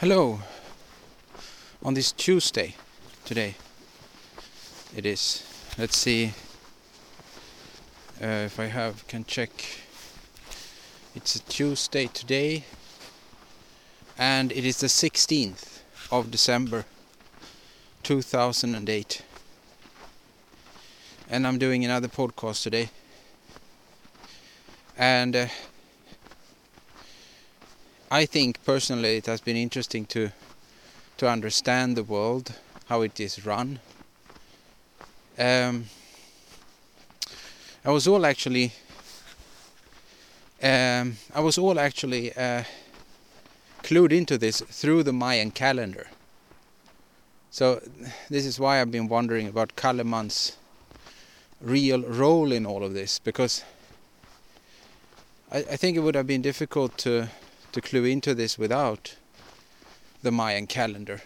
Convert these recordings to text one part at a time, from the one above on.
Hello. On this Tuesday today it is. Let's see uh, if I have can check. It's a Tuesday today and it is the 16th of December 2008 and I'm doing another podcast today and uh, I think personally it has been interesting to to understand the world, how it is run. Um, I was all actually um, I was all actually uh, clued into this through the Mayan calendar. So this is why I've been wondering about Calleman's real role in all of this because I, I think it would have been difficult to to clue into this without the Mayan calendar.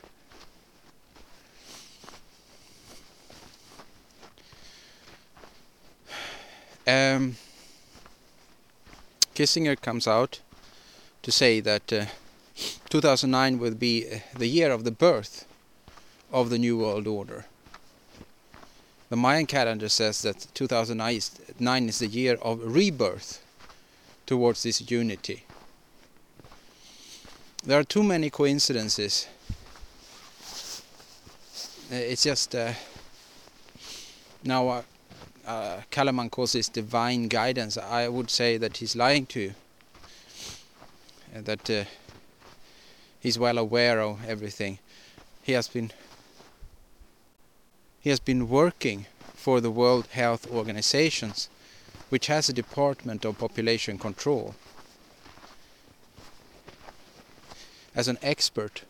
Um, Kissinger comes out to say that uh, 2009 will be uh, the year of the birth of the New World Order. The Mayan calendar says that 2009 is the year of rebirth towards this unity there are too many coincidences. Uh, it's just uh, now uh, uh, Calleman calls this divine guidance. I would say that he's lying to you. Uh, that uh, he's well aware of everything. He has been he has been working for the World Health Organizations, which has a department of population control. As an expert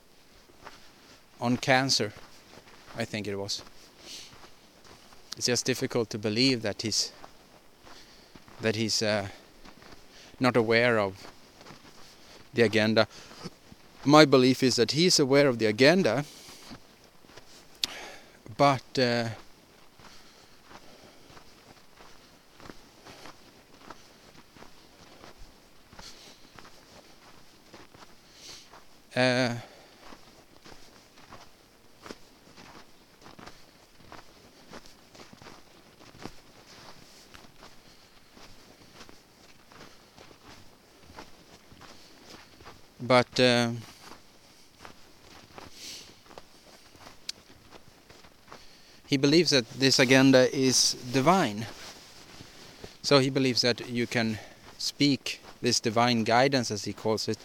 on cancer, I think it was. It's just difficult to believe that he's that he's uh, not aware of the agenda. My belief is that he's aware of the agenda, but uh, Uh, but uh, he believes that this agenda is divine. So he believes that you can speak this divine guidance, as he calls it,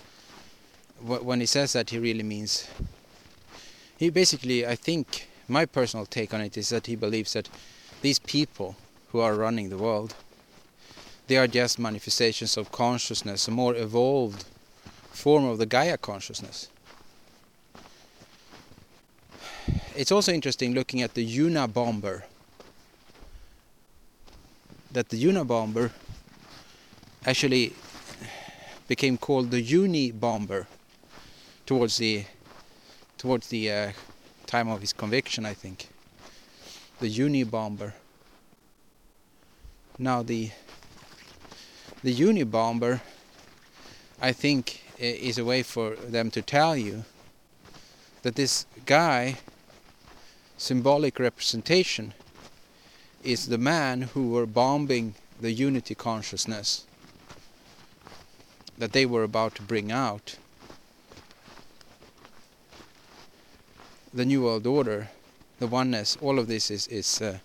when he says that, he really means. He basically, I think, my personal take on it is that he believes that these people who are running the world, they are just manifestations of consciousness, a more evolved form of the Gaia consciousness. It's also interesting looking at the Unabomber. That the Unabomber actually became called the Unibomber towards the towards the uh, time of his conviction, I think. The Unibomber. Now the the Unibomber, I think, is a way for them to tell you that this guy, symbolic representation, is the man who were bombing the unity consciousness that they were about to bring out. The New World Order, the oneness, all of this is, is uh,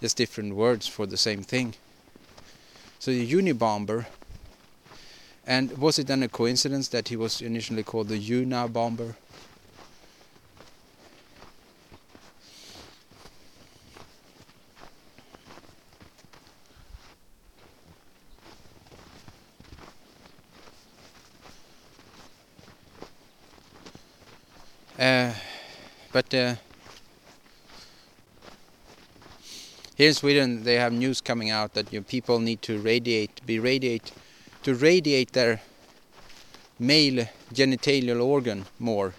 just different words for the same thing. So the Unibomber, and was it then a coincidence that he was initially called the Unabomber? Uh, uh, here in Sweden, they have news coming out that you know, people need to radiate, be radiate, to radiate their male genitalial organ more,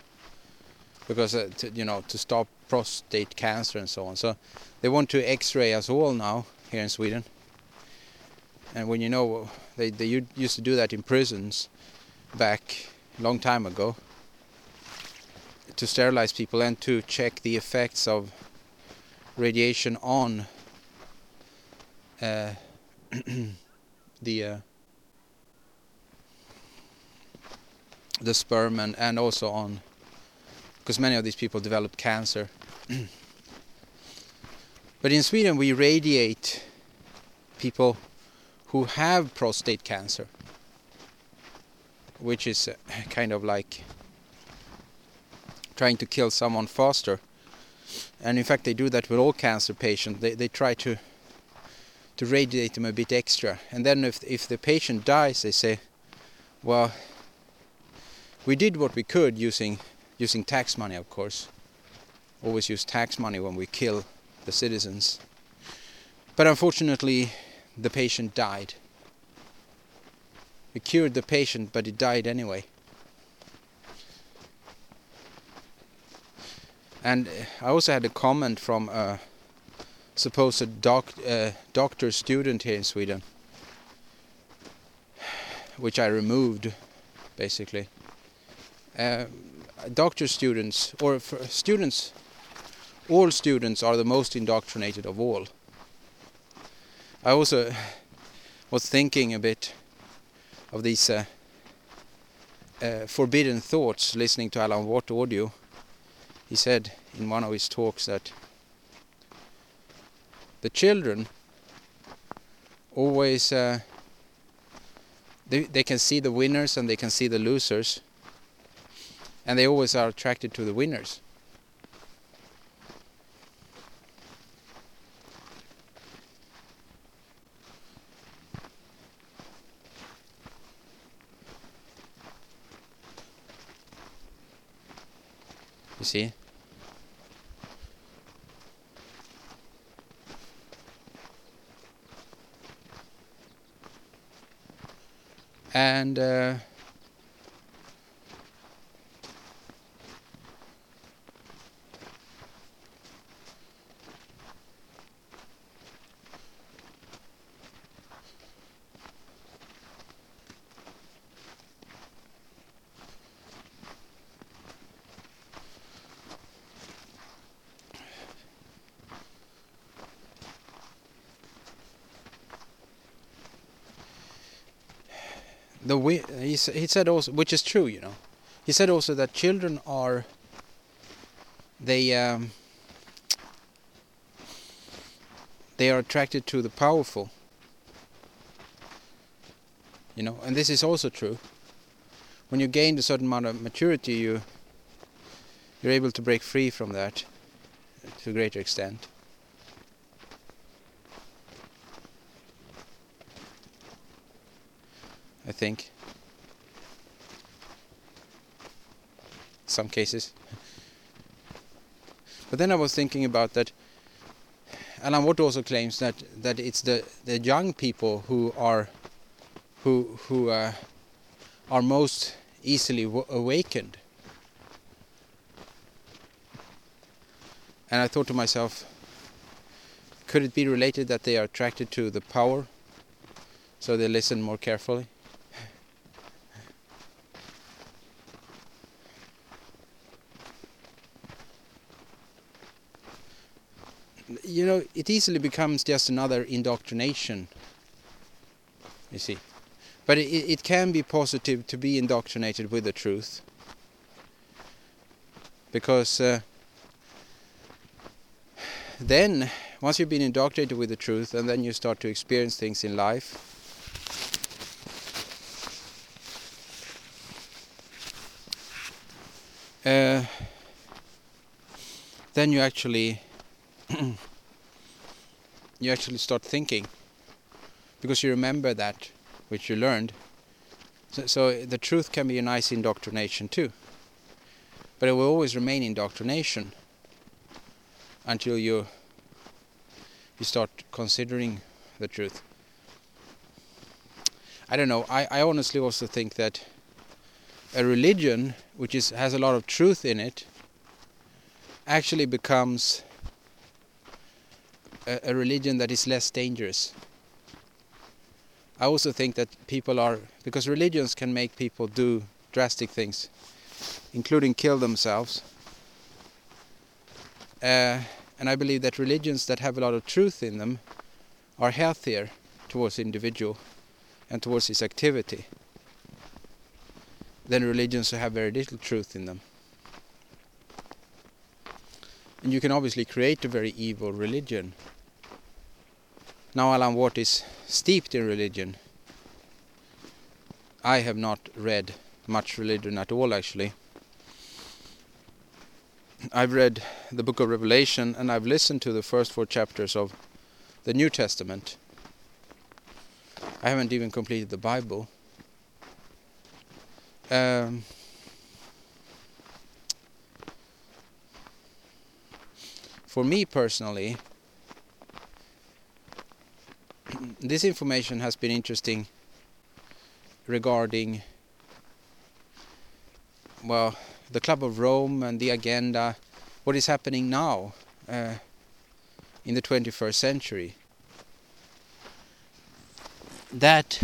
because uh, to, you know to stop prostate cancer and so on. So they want to X-ray us all now here in Sweden. And when you know they they used to do that in prisons back a long time ago to sterilize people and to check the effects of radiation on uh, the uh, the sperm and, and also on because many of these people develop cancer. But in Sweden we radiate people who have prostate cancer which is uh, kind of like trying to kill someone faster. And in fact they do that with all cancer patients. They, they try to to radiate them a bit extra. And then if if the patient dies they say well we did what we could using using tax money of course. Always use tax money when we kill the citizens. But unfortunately the patient died. We cured the patient but he died anyway and I also had a comment from a supposed doc, uh, doctor student here in Sweden which I removed basically. Uh, doctor students or students all students are the most indoctrinated of all. I also was thinking a bit of these uh, uh, forbidden thoughts listening to Alan Watt audio he said in one of his talks that the children always uh, they, they can see the winners and they can see the losers and they always are attracted to the winners. You see? And uh, the way he, he said also which is true you know. He said also that children are they um, they are attracted to the powerful. You know and this is also true. When you gain a certain amount of maturity you you're able to break free from that to a greater extent think. Some cases. But then I was thinking about that Alan Watt also claims that that it's the the young people who are who who uh, are most easily awakened. And I thought to myself, could it be related that they are attracted to the power, so they listen more carefully? you know, it easily becomes just another indoctrination. You see, but it, it can be positive to be indoctrinated with the truth, because uh, then once you've been indoctrinated with the truth, and then you start to experience things in life. Uh, then you actually you actually start thinking because you remember that which you learned. So, so, the truth can be a nice indoctrination too. But it will always remain indoctrination until you you start considering the truth. I don't know. I, I honestly also think that a religion which is has a lot of truth in it actually becomes a, a religion that is less dangerous. I also think that people are because religions can make people do drastic things, including kill themselves. Uh, and I believe that religions that have a lot of truth in them are healthier towards the individual and towards his activity than religions who have very little truth in them. And you can obviously create a very evil religion. Now Alan Watt is steeped in religion. I have not read much religion at all actually. I've read the book of Revelation and I've listened to the first four chapters of the New Testament. I haven't even completed the Bible. Um, for me personally, this information has been interesting regarding well the Club of Rome and the agenda, what is happening now uh, in the 21st century. That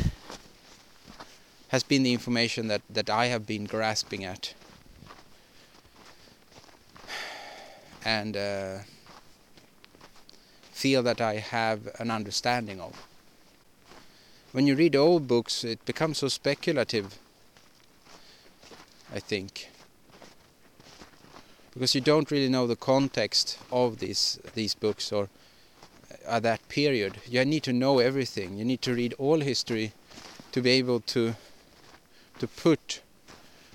has been the information that, that I have been grasping at. And uh, feel that I have an understanding of. When you read old books, it becomes so speculative, I think because you don't really know the context of these these books or uh, at that period. You need to know everything. You need to read all history to be able to to put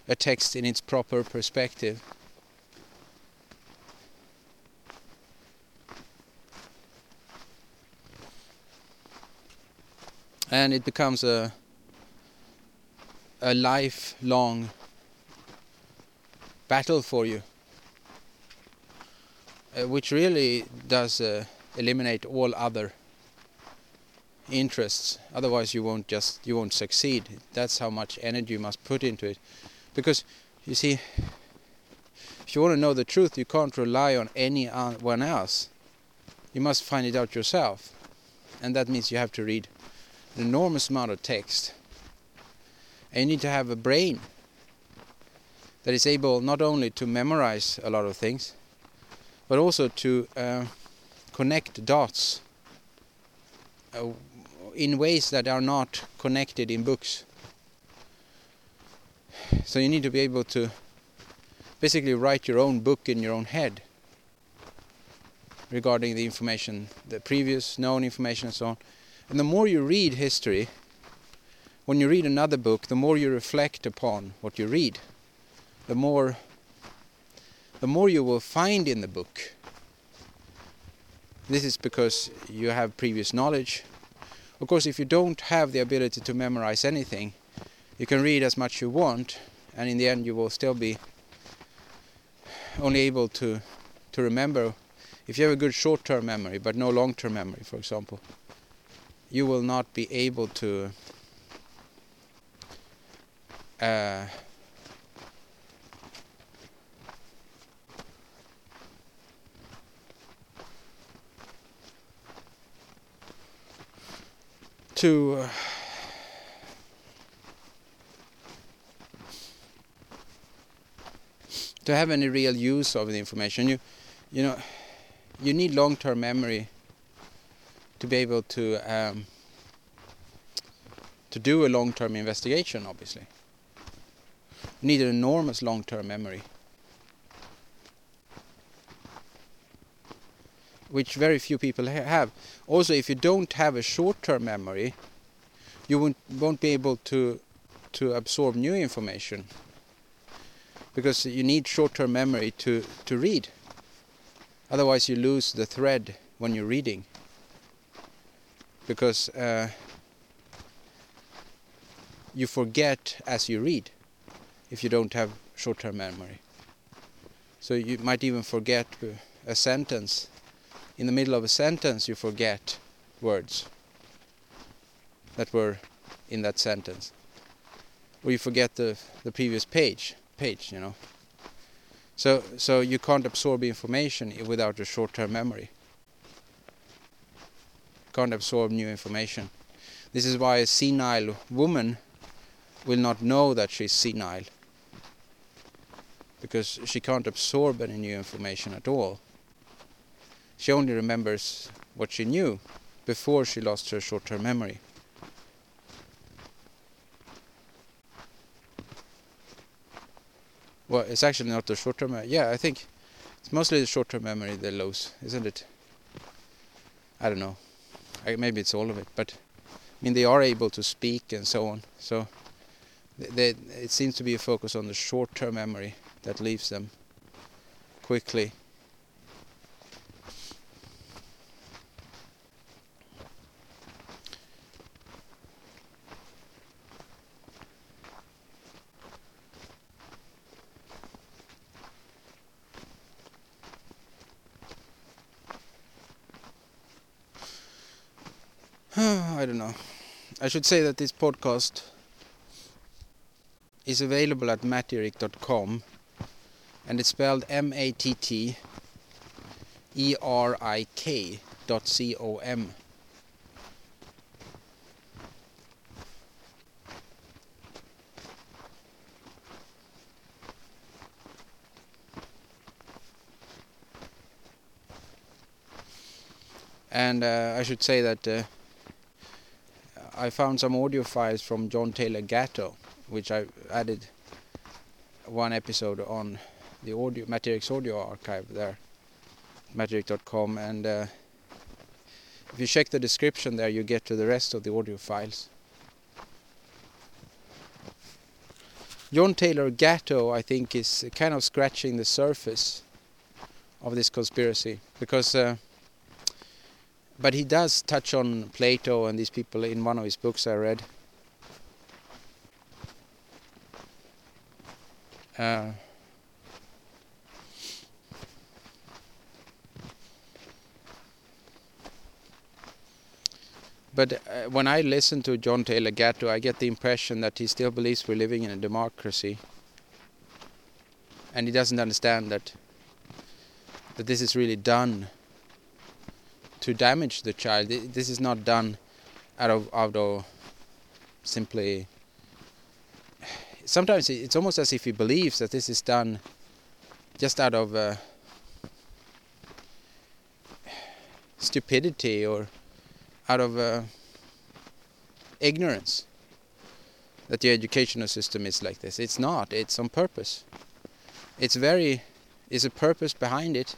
a text in its proper perspective. And it becomes a a lifelong battle for you uh, which really does uh, eliminate all other interests. Otherwise you won't just you won't succeed. That's how much energy you must put into it. Because you see if you want to know the truth you can't rely on anyone else. You must find it out yourself. And that means you have to read an enormous amount of text and you need to have a brain that is able not only to memorize a lot of things but also to uh, connect dots uh, in ways that are not connected in books. So you need to be able to basically write your own book in your own head regarding the information, the previous known information and so on. And the more you read history, when you read another book, the more you reflect upon what you read, the more the more you will find in the book. This is because you have previous knowledge. Of course, if you don't have the ability to memorize anything, you can read as much you want, and in the end you will still be only able to to remember if you have a good short-term memory but no long-term memory for example you will not be able to uh, to uh, to have any real use of the information. You you know you need long-term memory to be able to um, to do a long-term investigation obviously you need an enormous long-term memory which very few people ha have. Also, if you don't have a short-term memory, you won't, won't be able to to absorb new information because you need short-term memory to to read. Otherwise, you lose the thread when you're reading because uh, you forget as you read if you don't have short-term memory. So you might even forget a sentence. In the middle of a sentence you forget words that were in that sentence. Or you forget the the previous page page you know. So so you can't absorb information without a short-term memory can't absorb new information this is why a senile woman will not know that she's senile because she can't absorb any new information at all she only remembers what she knew before she lost her short-term memory. Well, it's actually not the short-term memory. Yeah, I think it's mostly the short-term memory they lose, isn't it? I don't know. Maybe it's all of it, but I mean they are able to speak and so on. So they, it seems to be a focus on the short-term memory that leaves them quickly. I don't know. I should say that this podcast is available at matterik.com and it's spelled M A T T E R I K dot C O M. And uh, I should say that uh, I found some audio files from John Taylor Gatto, which I added one episode on the audio Matterik's audio archive there, matterik.com, and uh, if you check the description there, you get to the rest of the audio files. John Taylor Gatto, I think, is kind of scratching the surface of this conspiracy because. Uh, but he does touch on Plato and these people in one of his books I read. Uh, but uh, when I listen to John Taylor Gatto, I get the impression that he still believes we're living in a democracy, and he doesn't understand that that this is really done to damage the child. This is not done out of out of simply. Sometimes it's almost as if he believes that this is done just out of uh, stupidity or out of uh, ignorance that the educational system is like this. It's not. It's on purpose. It's very. Is a purpose behind it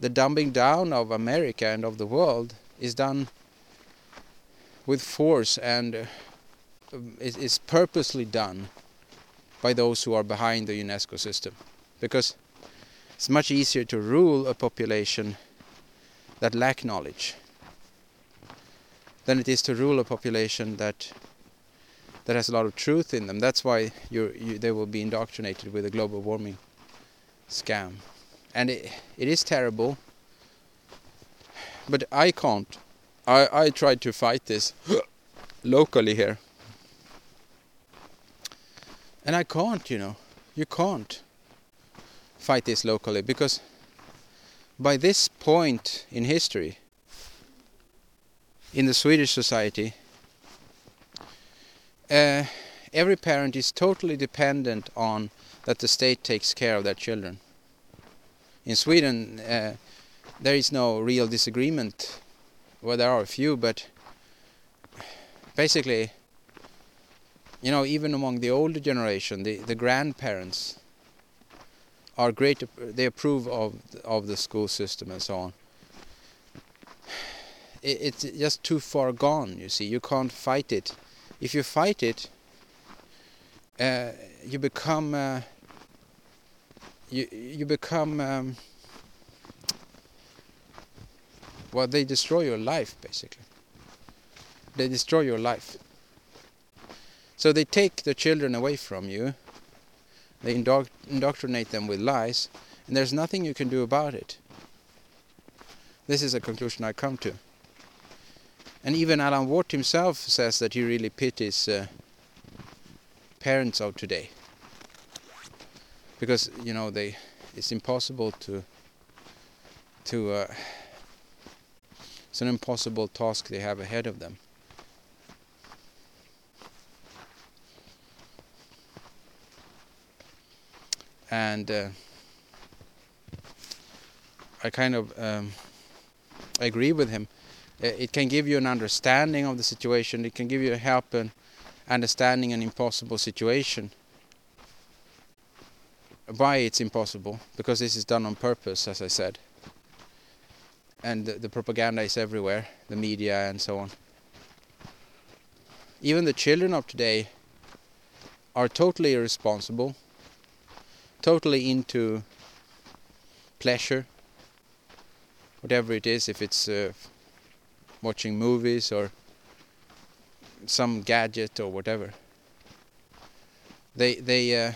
the dumbing down of America and of the world is done with force and uh, is purposely done by those who are behind the UNESCO system because it's much easier to rule a population that lack knowledge than it is to rule a population that that has a lot of truth in them. That's why you, they will be indoctrinated with a global warming scam and it, it is terrible. But I can't. I, I tried to fight this locally here. And I can't you know. You can't fight this locally because by this point in history in the Swedish society uh, every parent is totally dependent on that the state takes care of their children in Sweden uh, there is no real disagreement. Well, there are a few, but basically, you know, even among the older generation, the the grandparents are great. They approve of of the school system and so on. It, it's just too far gone. You see, you can't fight it. If you fight it, uh, you become. Uh, you you become um, well they destroy your life basically. They destroy your life. So they take the children away from you. They indoctr indoctrinate them with lies and there's nothing you can do about it. This is a conclusion I come to. And even Alan Watt himself says that he really pities uh, parents of today because you know they it's impossible to to uh, it's an impossible task they have ahead of them and uh, I kind of um, agree with him. It can give you an understanding of the situation. It can give you a help and understanding an impossible situation. Why it's impossible? Because this is done on purpose, as I said. And the, the propaganda is everywhere, the media and so on. Even the children of today are totally irresponsible, totally into pleasure, whatever it is, if it's uh, watching movies or some gadget or whatever. They they uh,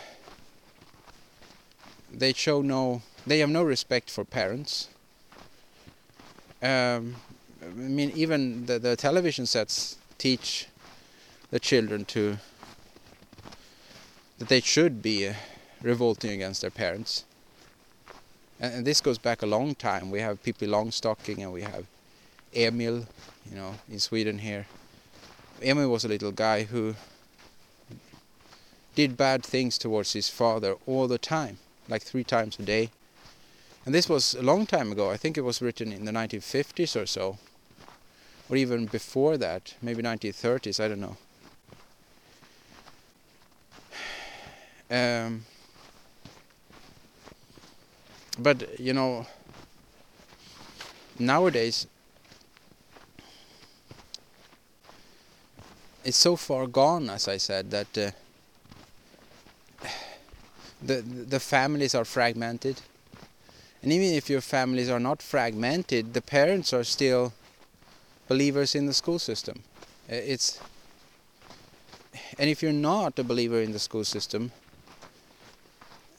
they show no they have no respect for parents. Um, I mean, even the the television sets teach the children to that they should be uh, revolting against their parents. And, and, this goes back a long time. We have Pippi Longstocking and we have Emil, you know, in Sweden here. Emil was a little guy who did bad things towards his father all the time, like three times a day. And this was a long time ago. I think it was written in the 1950s or so. Or even before that, maybe 1930s, I don't know. Um, but, you know, nowadays it's so far gone, as I said, that uh, the the families are fragmented, and even if your families are not fragmented, the parents are still believers in the school system. Uh, it's and if you're not a believer in the school system,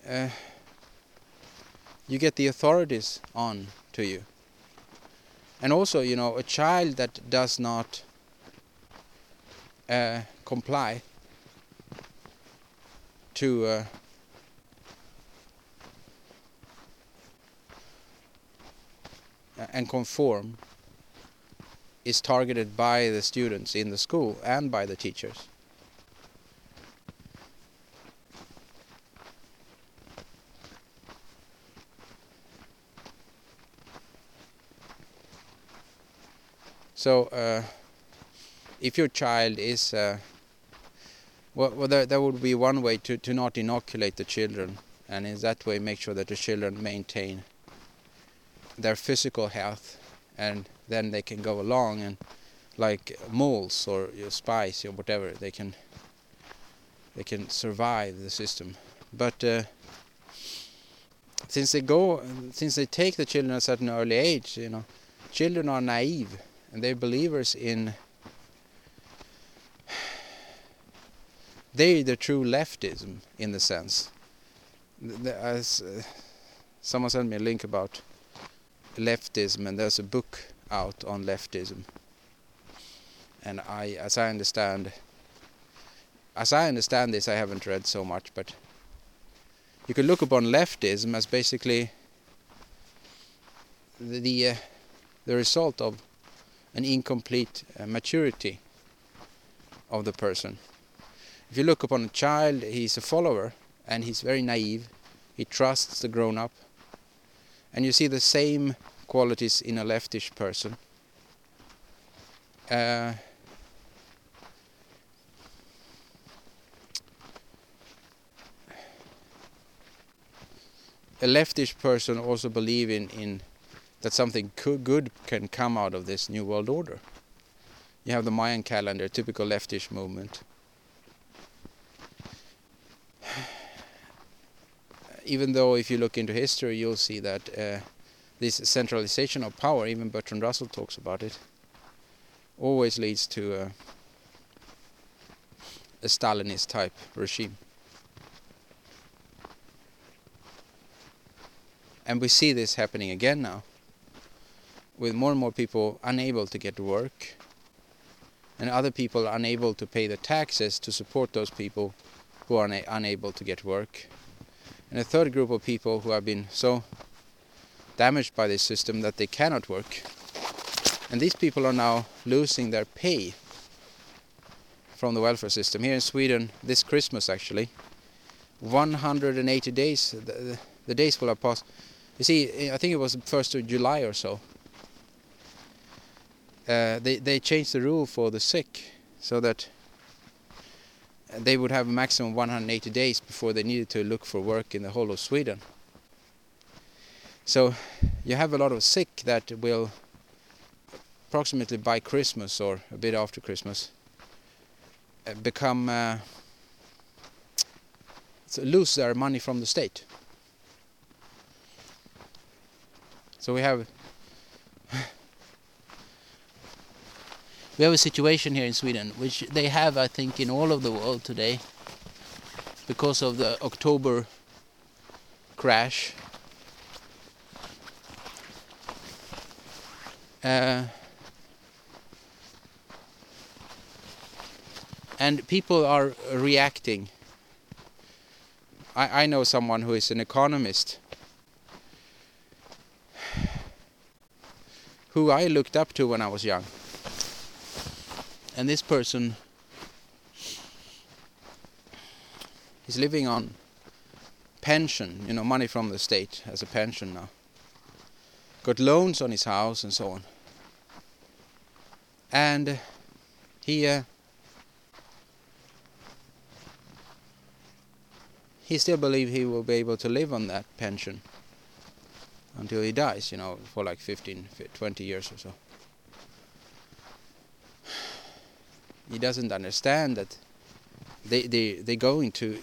uh, you get the authorities on to you. And also, you know, a child that does not uh, comply to uh, and conform is targeted by the students in the school and by the teachers. So uh, if your child is uh, well, well there, there would be one way to, to not inoculate the children and in that way make sure that the children maintain their physical health and then they can go along and like moles or you know, spies or whatever they can they can survive the system but uh, since they go since they take the children at an early age you know children are naive and they're believers in they're the true leftism in the sense. As uh, someone sent me a link about leftism, and there's a book out on leftism. And I, as I understand, as I understand this, I haven't read so much, but you could look upon leftism as basically the the, uh, the result of an incomplete uh, maturity of the person. If you look upon a child, he's a follower and he's very naive. He trusts the grown up. And you see the same qualities in a leftish person. Uh, a leftish person also believe in, in that something good can come out of this new world order. You have the Mayan calendar, typical leftish movement. Even though if you look into history, you'll see that uh, this centralization of power, even Bertrand Russell talks about it, always leads to uh, a Stalinist type regime. And we see this happening again now, with more and more people unable to get work, and other people unable to pay the taxes to support those people who are unable to get work and a third group of people who have been so damaged by this system that they cannot work. And these people are now losing their pay from the welfare system. Here in Sweden, this Christmas actually, 180 days, the, the days will have passed, You see, I think it was the first of July or so. Uh, they they changed the rule for the sick so that they would have a maximum 180 days before they needed to look for work in the whole of Sweden. So you have a lot of sick that will approximately by Christmas or a bit after Christmas uh, become uh, lose their money from the state. So we have we have a situation here in Sweden which they have I think in all of the world today because of the October crash. Uh, and people are reacting. I, I know someone who is an economist who I looked up to when I was young and this person is living on pension, you know, money from the state as a pension now. Got loans on his house and so on. And he uh, he still believes he will be able to live on that pension until he dies, you know, for like 15, 20 years or so. He doesn't understand that they they they're going to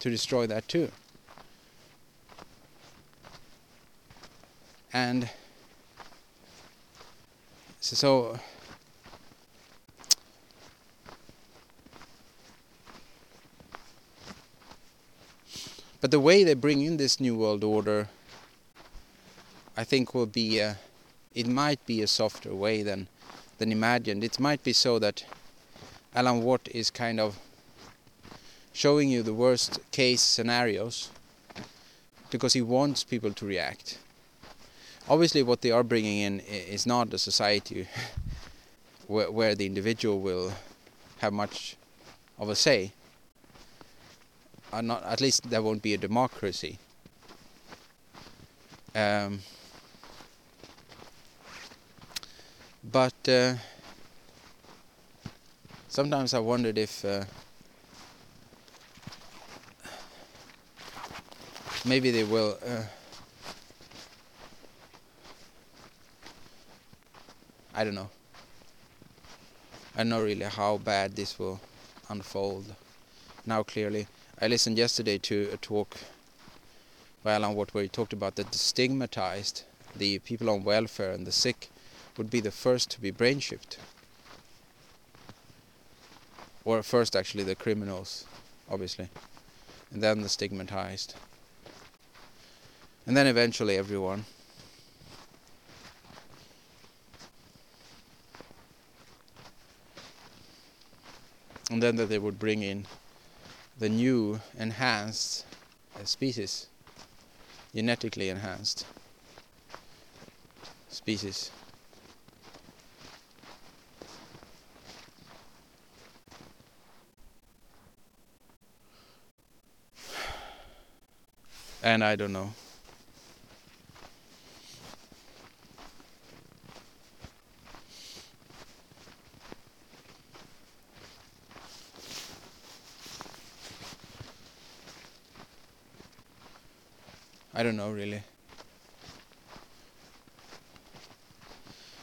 to destroy that too. And so, but the way they bring in this new world order I think will be a, it might be a softer way than than imagined. It might be so that Alan Watt is kind of showing you the worst case scenarios because he wants people to react. Obviously what they are bringing in is not a society where, where the individual will have much of a say. Uh, not, at least there won't be a democracy. Um, but uh, sometimes I wondered if uh, maybe they will uh, I don't know. I don't know really how bad this will unfold now clearly. I listened yesterday to a talk by Alan Watt where he talked about that the stigmatized the people on welfare and the sick would be the first to be brain shipped or first actually the criminals obviously. And then the stigmatized. And then eventually everyone. And then that they would bring in the new enhanced species genetically enhanced species and I don't know. I don't know really.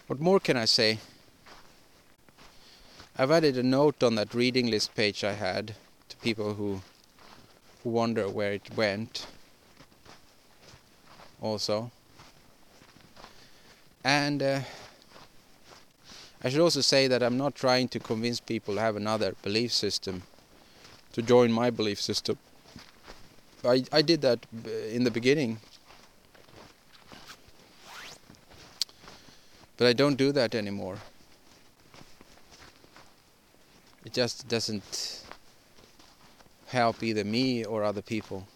What more can I say? I've added a note on that reading list page I had to people who who wonder where it went also. And uh, I should also say that I'm not trying to convince people to have another belief system, to join my belief system. I, I did that in the beginning. But I don't do that anymore. It just doesn't help either me or other people.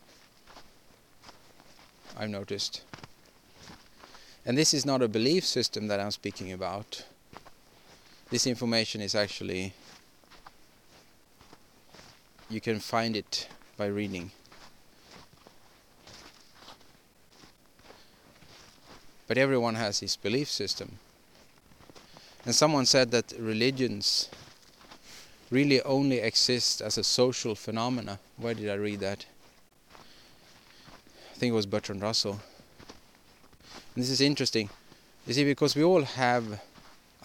I've noticed. And this is not a belief system that I'm speaking about. This information is actually you can find it by reading. but everyone has his belief system. And someone said that religions really only exist as a social phenomena. Where did I read that? I think it was Bertrand Russell. And this is interesting. You see, because we all have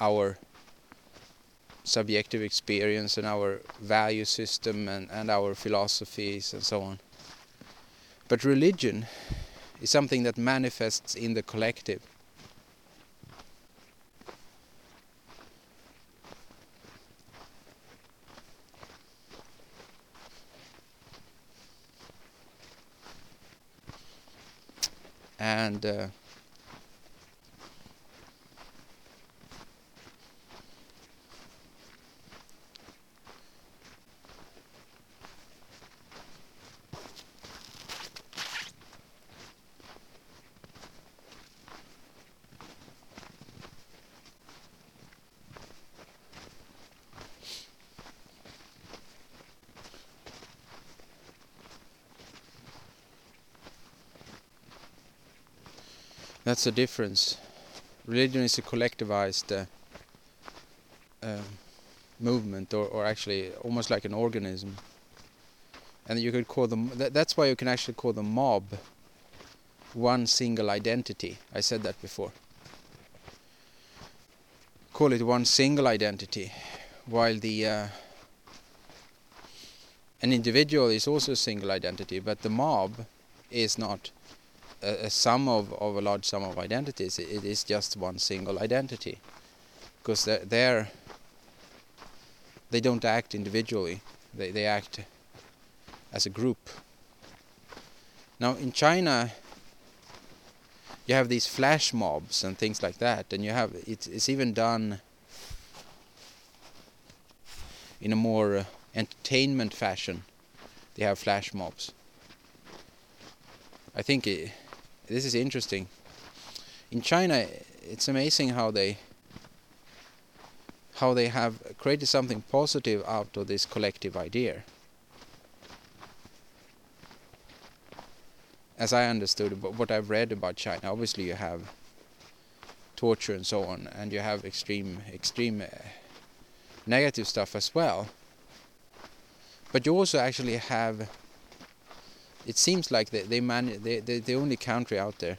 our subjective experience and our value system and, and our philosophies and so on. But religion is something that manifests in the collective. And uh, That's the difference. Religion is a collectivized uh, uh, movement, or, or actually almost like an organism. And you could call them. That, that's why you can actually call the mob one single identity. I said that before. Call it one single identity, while the uh, an individual is also a single identity, but the mob is not a, a sum of, of a large sum of identities. It, it is just one single identity because they're, they're they don't act individually. They they act as a group. Now in China, you have these flash mobs and things like that, and you have it's it's even done in a more uh, entertainment fashion. They have flash mobs. I think it, this is interesting. In China, it's amazing how they how they have created something positive out of this collective idea. As I understood, what I've read about China, obviously you have torture and so on, and you have extreme, extreme uh, negative stuff as well. But you also actually have it seems like they, they man they, the only country out there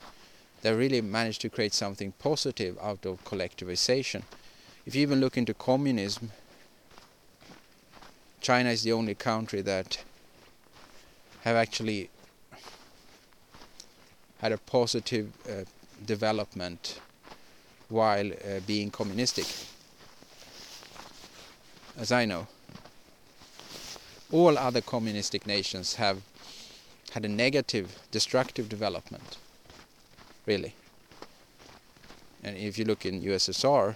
that really managed to create something positive out of collectivization. If you even look into communism, China is the only country that have actually had a positive uh, development while uh, being communistic, as I know. All other communistic nations have had a negative, destructive development, really. And if you look in USSR,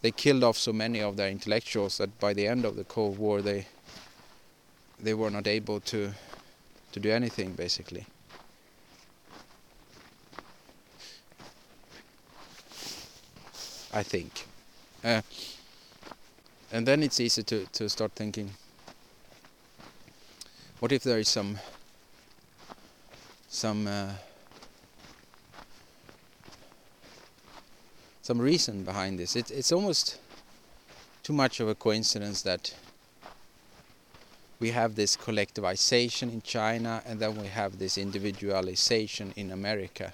they killed off so many of their intellectuals that by the end of the Cold War, they they were not able to to do anything basically. I think. Uh, and then it's easy to, to start thinking, what if there is some some uh, some reason behind this. It, it's almost too much of a coincidence that we have this collectivization in China and then we have this individualization in America.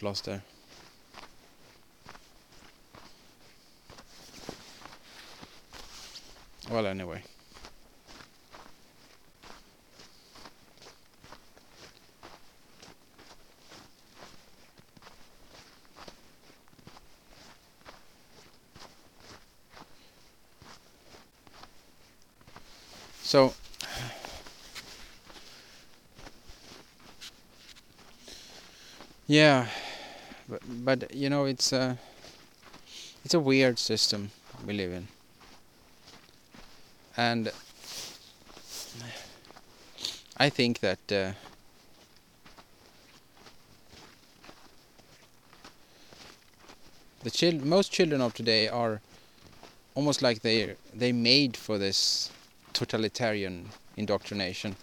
got lost there. Well, anyway. So yeah, but, you know it's a it's a weird system we live in, and I think that. Uh, the chil- most children of today are almost like they they made for this totalitarian indoctrination.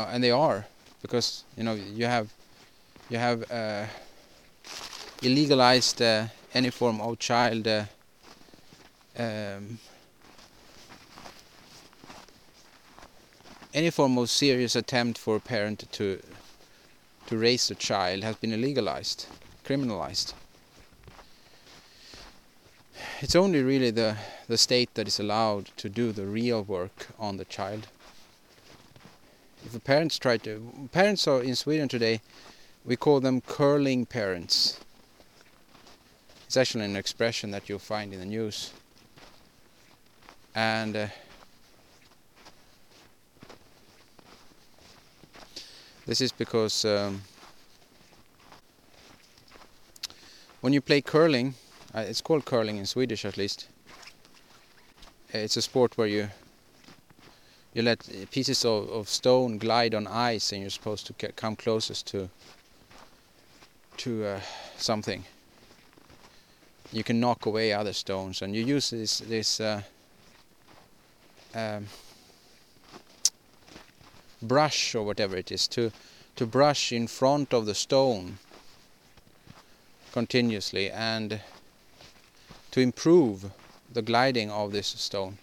Uh, and they are because you know you have you have uh, illegalized uh, any form of child uh, um, any form of serious attempt for a parent to to raise a child has been illegalized, criminalized it's only really the the state that is allowed to do the real work on the child. If the parents try to parents are in Sweden today, we call them curling parents. It's actually an expression that you'll find in the news. And uh, this is because um, when you play curling uh, it's called curling in Swedish at least. It's a sport where you you let pieces of, of stone glide on ice and you're supposed to come closest to to uh, something. You can knock away other stones and you use this this uh, um, brush or whatever it is to to brush in front of the stone continuously and to improve the gliding of this stone.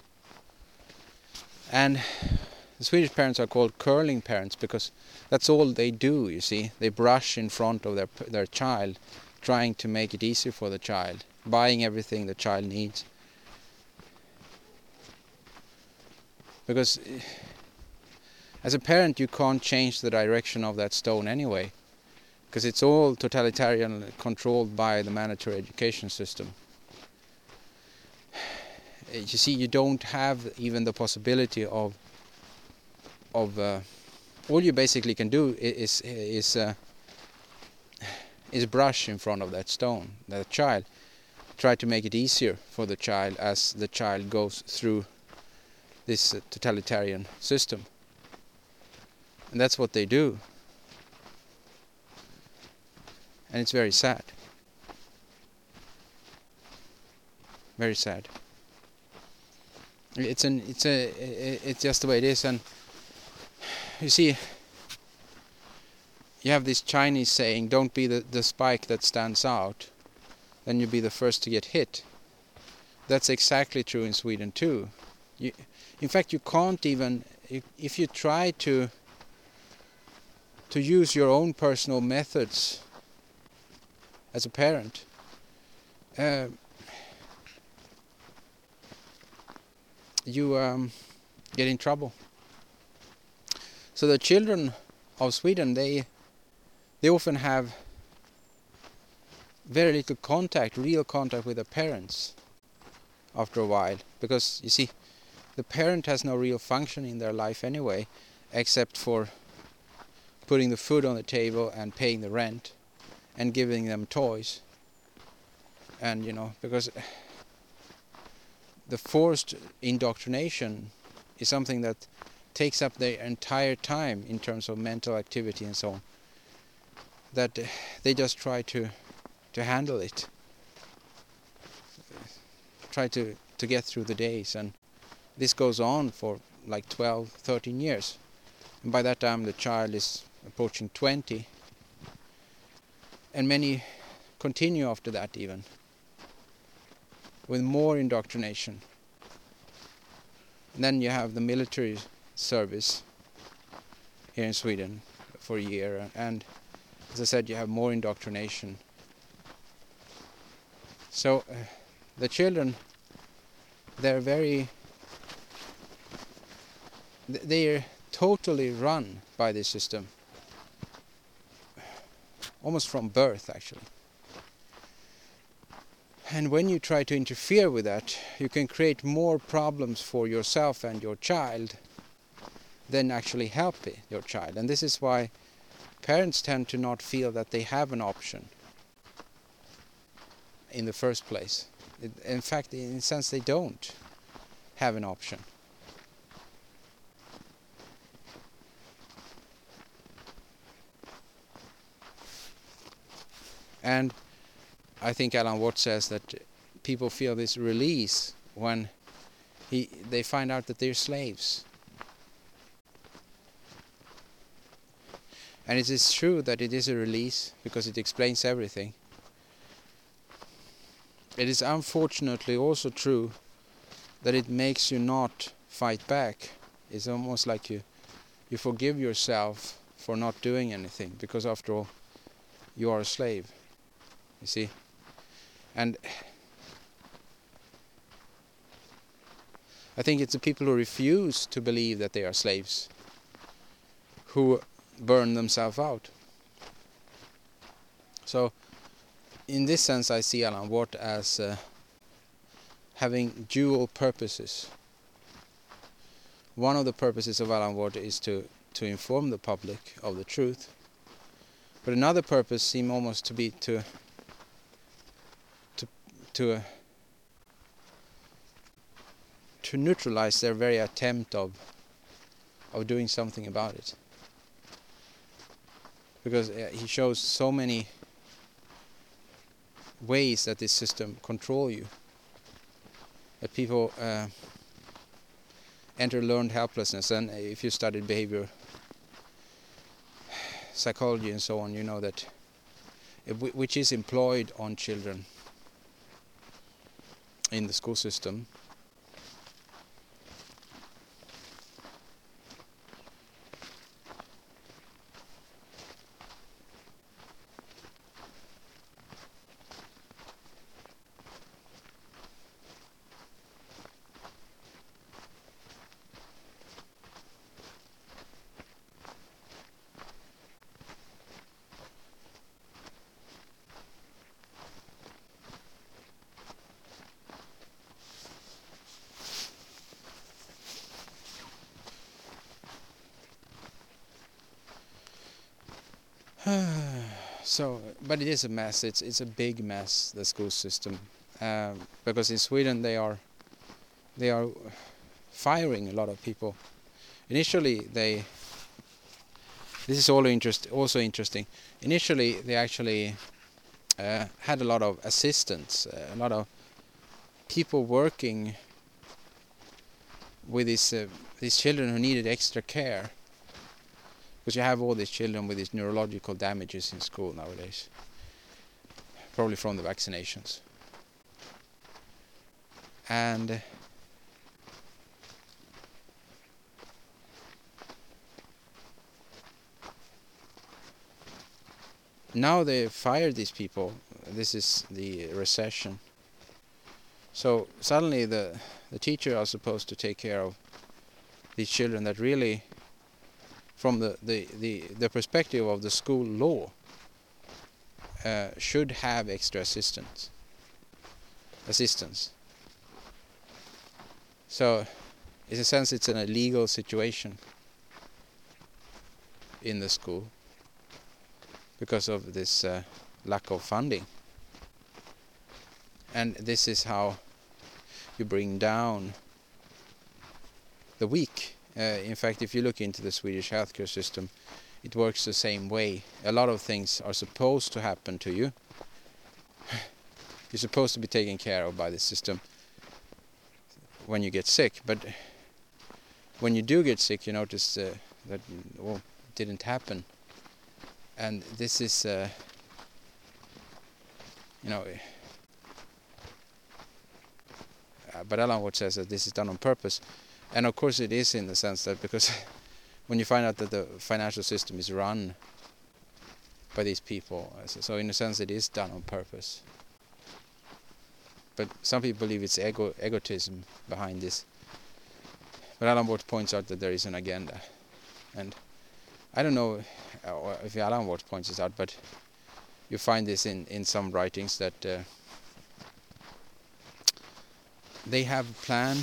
And the Swedish parents are called curling parents because that's all they do, you see. They brush in front of their their child, trying to make it easier for the child, buying everything the child needs. Because eh, as a parent you can't change the direction of that stone anyway because it's all totalitarian controlled by the mandatory education system you see you don't have even the possibility of of uh, all you basically can do is is uh, is brush in front of that stone that child. Try to make it easier for the child as the child goes through this totalitarian system. And that's what they do. And it's very sad. Very sad it's an it's a it's just the way it is. And you see you have this Chinese saying don't be the, the spike that stands out then you'll be the first to get hit. That's exactly true in Sweden too. You, in fact you can't even if you try to to use your own personal methods as a parent uh, you um, get in trouble. So the children of Sweden, they they often have very little contact, real contact with their parents after a while, because you see, the parent has no real function in their life anyway, except for putting the food on the table and paying the rent and giving them toys. And you know, because the forced indoctrination is something that takes up their entire time in terms of mental activity and so on that they just try to to handle it try to to get through the days. And this goes on for like 12 13 years. And by that time the child is approaching 20 and many continue after that even with more indoctrination. And then you have the military service here in Sweden for a year and as I said you have more indoctrination So uh, the children, they're very, they're totally run by this system, almost from birth actually. And when you try to interfere with that, you can create more problems for yourself and your child than actually help your child. And this is why parents tend to not feel that they have an option in the first place. In fact, in a sense, they don't have an option. And I think Alan Watt says that people feel this release when he they find out that they're slaves. And it is true that it is a release because it explains everything. It is unfortunately also true that it makes you not fight back. It's almost like you you forgive yourself for not doing anything because after all you are a slave. You see? And I think it's the people who refuse to believe that they are slaves who burn themselves out. So, in this sense, I see Alan Watt as uh, having dual purposes. One of the purposes of Alan Watt is to, to inform the public of the truth, but another purpose seems almost to be to to to uh, neutralize their very attempt of of doing something about it. Because uh, he shows so many ways that this system control you that people uh, enter learned helplessness. And if you studied behavior psychology and so on you know that which is employed on children in the school system so, but it is a mess. It's it's a big mess. The school system, um, because in Sweden they are they are firing a lot of people. Initially, they this is also interest also interesting. Initially, they actually uh, had a lot of assistants, uh, a lot of people working with these uh, these children who needed extra care because you have all these children with these neurological damages in school nowadays. Probably from the vaccinations. And uh, now they fired these people. This is the recession. So suddenly the the teacher are supposed to take care of these children that really from the, the, the, the perspective of the school law uh, should have extra assistance assistance. So in a sense it's an illegal situation in the school because of this uh, lack of funding. And this is how you bring down the weak in fact, if you look into the Swedish healthcare system, it works the same way. A lot of things are supposed to happen to you. You're supposed to be taken care of by the system when you get sick, but when you do get sick, you notice uh, that well, didn't happen. And this is, uh, you know, uh, but Alan Watt says that this is done on purpose and of course it is in the sense that because when you find out that the financial system is run by these people, so in a sense it is done on purpose. but some people believe it's ego egotism behind this. But Alan Watt points out that there is an agenda, and I don't know uh, if Alan Watt points this out, but you find this in in some writings that uh, they have a plan,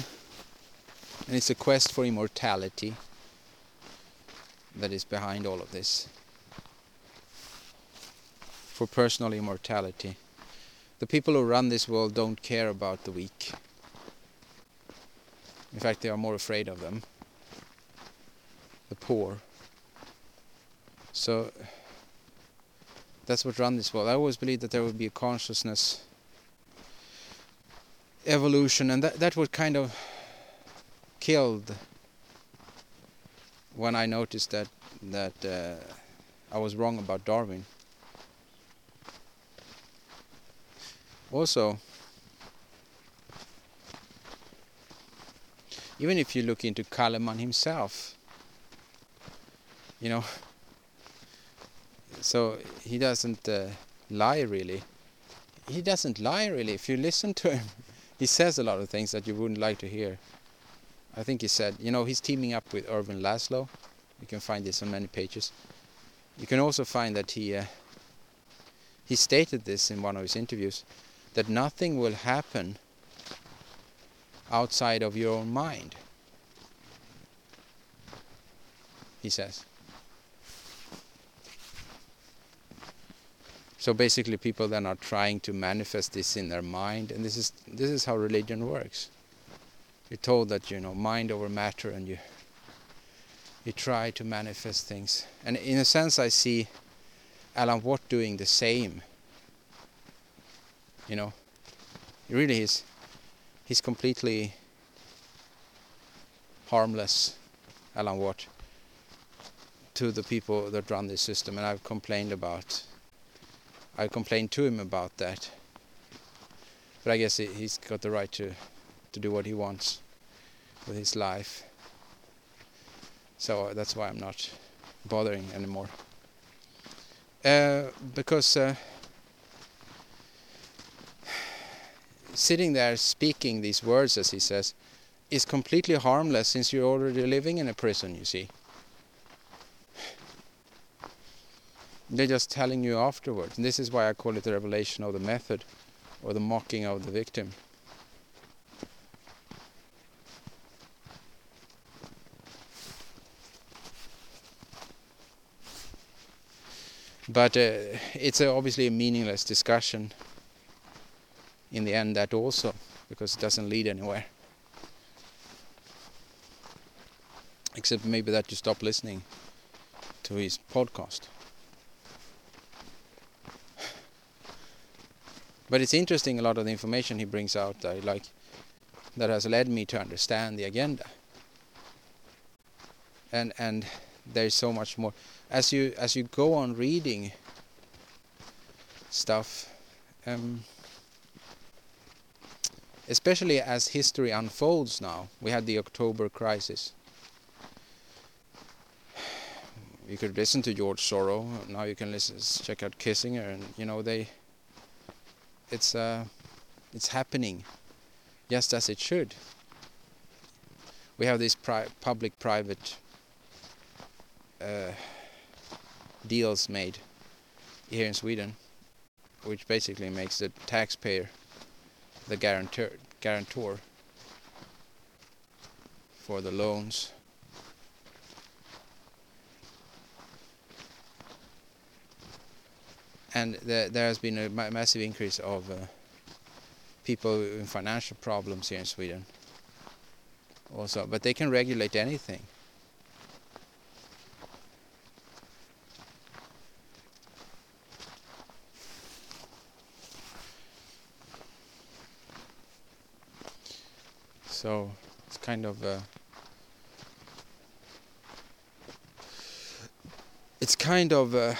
and it's a quest for immortality that is behind all of this, for personal immortality. The people who run this world don't care about the weak. In fact, they are more afraid of them. The poor. So that's what run this world. I always believed that there would be a consciousness evolution, and that that would kind of killed when I noticed that that uh, I was wrong about Darwin. Also, even if you look into Calleman himself, you know, so he doesn't uh, lie really. He doesn't lie really. If you listen to him, he says a lot of things that you wouldn't like to hear. I think he said, you know, he's teaming up with Ervin Laszlo. You can find this on many pages. You can also find that he uh, he stated this in one of his interviews that nothing will happen outside of your own mind. He says. So basically people then are trying to manifest this in their mind and this is this is how religion works. You're told that you know mind over matter and you you try to manifest things. And in a sense I see Alan Watt doing the same. You know. He really is he's completely harmless, Alan Watt, to the people that run this system, and I've complained about. I complained to him about that, but I guess he's got the right to to do what he wants with his life. So that's why I'm not bothering anymore. Uh, because uh, sitting there speaking these words, as he says, is completely harmless since you're already living in a prison, you see. They're just telling you afterwards. And this is why I call it the revelation of the method or the mocking of the victim. But uh, it's a, obviously a meaningless discussion in the end that also because it doesn't lead anywhere. Except maybe that you stop listening to his podcast. But it's interesting a lot of the information he brings out that like that has led me to understand the agenda. And and there's so much more as you as you go on reading stuff um, especially as history unfolds now. We had the October crisis. You could listen to George Soros. Now you can listen, check out Kissinger, and you know they. It's uh, it's happening, just as it should. We have this pri public-private uh, deals made here in Sweden, which basically makes the taxpayer the guarantor guarantor for the loans. And there, there has been a ma massive increase of uh, people in financial problems here in Sweden also but they can regulate anything so it's kind of uh, it's kind of uh,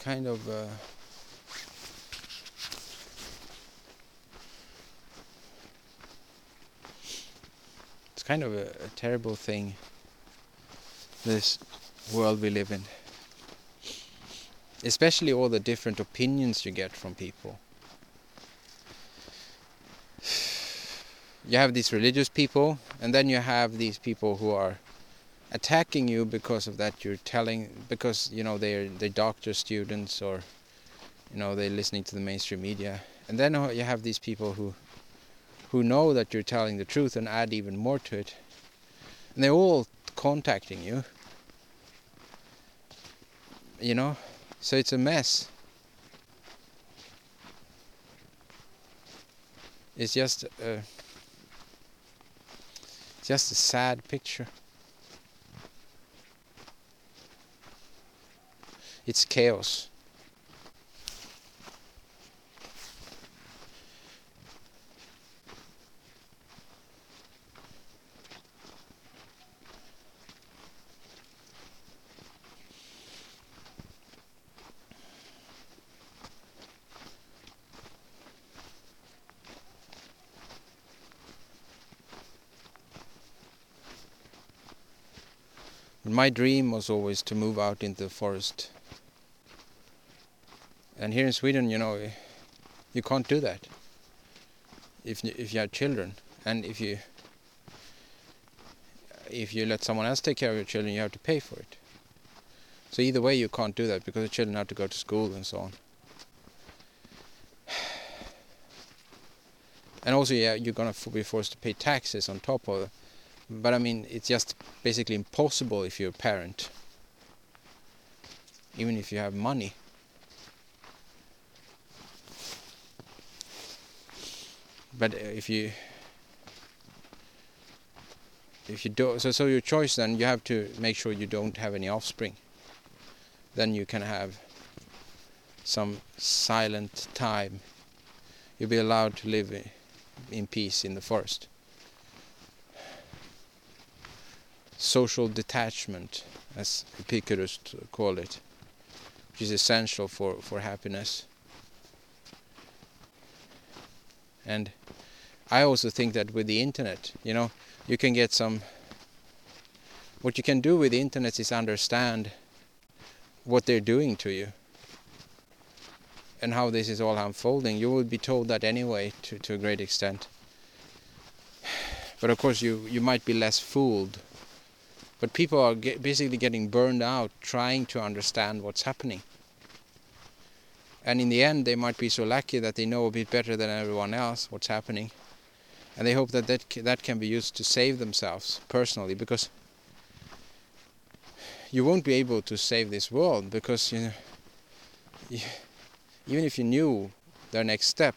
kind of uh, it's kind of a, a terrible thing this world we live in. Especially all the different opinions you get from people. You have these religious people and then you have these people who are attacking you because of that you're telling because you know they're they're doctor students or you know they're listening to the mainstream media. And then uh, you have these people who who know that you're telling the truth and add even more to it. And they're all contacting you. You know? So it's a mess. It's just a, just a sad picture it's chaos. my dream was always to move out into the forest and here in Sweden, you know, you can't do that if if you have children, and if you if you let someone else take care of your children, you have to pay for it. So either way, you can't do that because the children have to go to school and so on. And also, yeah, you're gonna be forced to pay taxes on top of it. But I mean, it's just basically impossible if you're a parent, even if you have money. But uh, if you if you do so so your choice then you have to make sure you don't have any offspring. Then you can have some silent time. You'll be allowed to live in peace in the forest. Social detachment as Epicurus called it which is essential for for happiness and I also think that with the internet, you know, you can get some. What you can do with the internet is understand what they're doing to you and how this is all unfolding. You will be told that anyway to, to a great extent. But of course, you, you might be less fooled. But people are get, basically getting burned out trying to understand what's happening. And in the end, they might be so lucky that they know a bit better than everyone else what's happening. And they hope that that, that can be used to save themselves personally because you won't be able to save this world because you know even if you knew their next step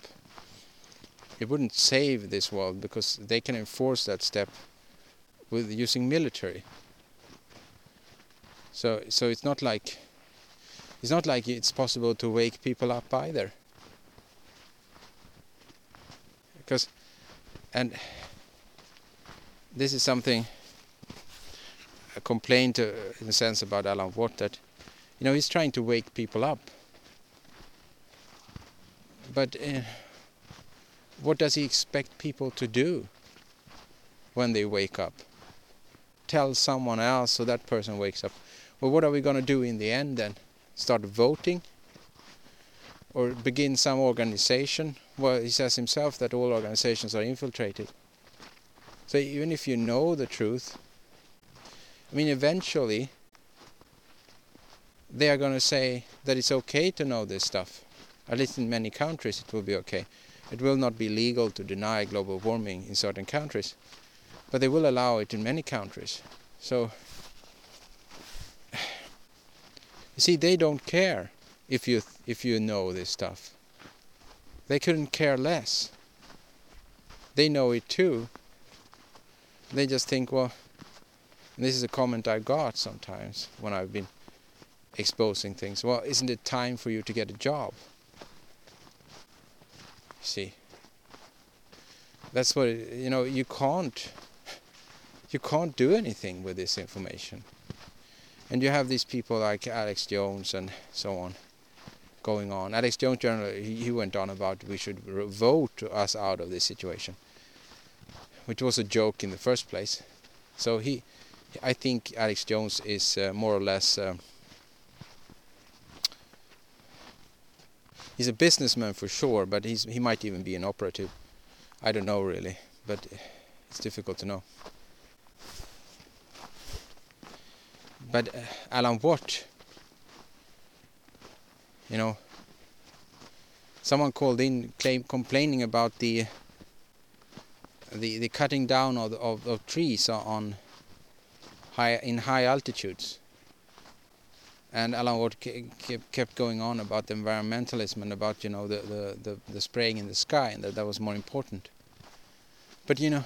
it wouldn't save this world because they can enforce that step with using military. So so it's not like it's not like it's possible to wake people up either. Because and this is something a complaint uh, in a sense about Alan Watt that you know he's trying to wake people up. But uh, what does he expect people to do when they wake up? Tell someone else so that person wakes up. Well what are we going to do in the end then start voting or begin some organization. Well, he says himself that all organizations are infiltrated. So even if you know the truth, I mean, eventually they are going to say that it's okay to know this stuff. At least in many countries it will be okay. It will not be legal to deny global warming in certain countries, but they will allow it in many countries. So, you see, they don't care if you if you know this stuff. They couldn't care less. They know it too. They just think, well, this is a comment I got sometimes when I've been exposing things. Well, isn't it time for you to get a job? See, that's what you know. You can't, you can't do anything with this information. And you have these people like Alex Jones and so on going on. Alex Jones generally he, went on about we should vote us out of this situation, which was a joke in the first place. So he, I think Alex Jones is uh, more or less. Uh, he's a businessman for sure, but he's he might even be an operative. I don't know really, but it's difficult to know. But uh, Alan Watt, you know, someone called in claim, complaining about the the the cutting down of of, of trees on high in high altitudes and Alan Watt kept going on about the environmentalism and about you know the, the, the, the, spraying in the sky and that that was more important. But you know,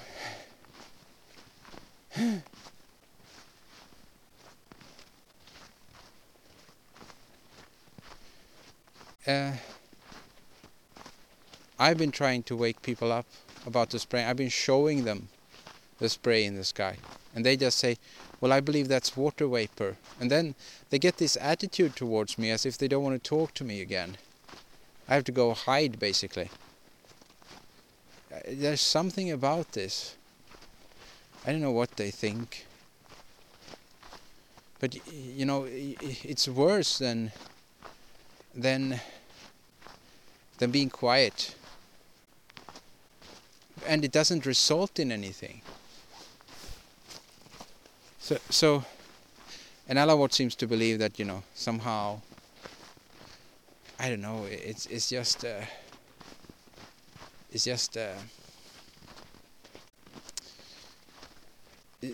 uh, I've been trying to wake people up about the spray. I've been showing them the spray in the sky, and they just say, well, I believe that's water vapor. And then they get this attitude towards me as if they don't want to talk to me again. I have to go hide, basically. Uh, there's something about this. I don't know what they think. But, you know, it's worse than, than, than being quiet. And it doesn't result in anything. So, so and Alan Watt seems to believe that you know somehow I don't know it's it's just uh, it's just uh,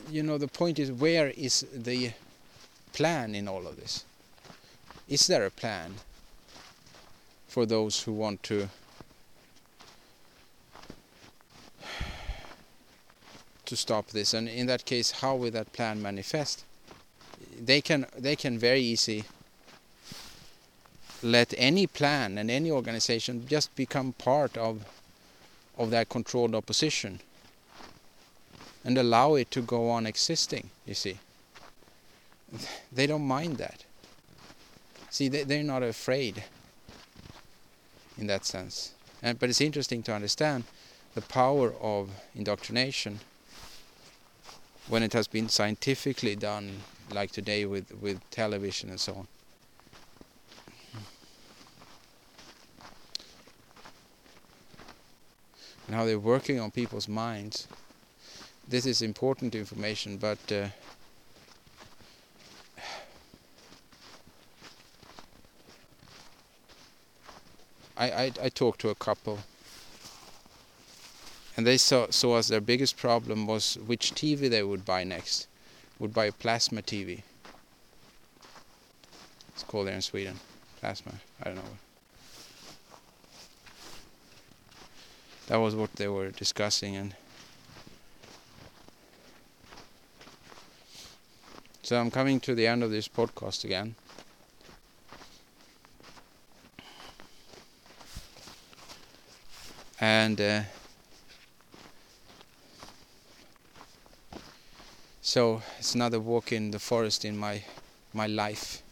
you know the point is where is the plan in all of this is there a plan for those who want to to stop this. And in that case how will that plan manifest? They can they can very easy let any plan and any organization just become part of of that controlled opposition and allow it to go on existing you see. They don't mind that. See they, they're not afraid in that sense and, but it's interesting to understand the power of indoctrination when it has been scientifically done, like today with, with television and so on. And how they're working on people's minds. This is important information, but uh, I, I I talked to a couple and they saw, saw as their biggest problem was which TV they would buy next. Would buy a plasma TV. It's called there in Sweden. Plasma. I don't know. That was what they were discussing and So I'm coming to the end of this podcast again. And uh, So it's another walk in the forest in my my life.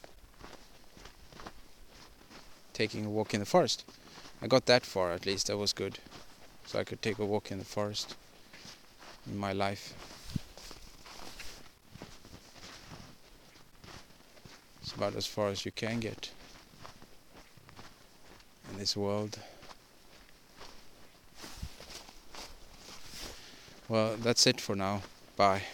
Taking a walk in the forest. I got that far at least, that was good. So I could take a walk in the forest in my life. It's about as far as you can get in this world. Well, that's it for now. Bye.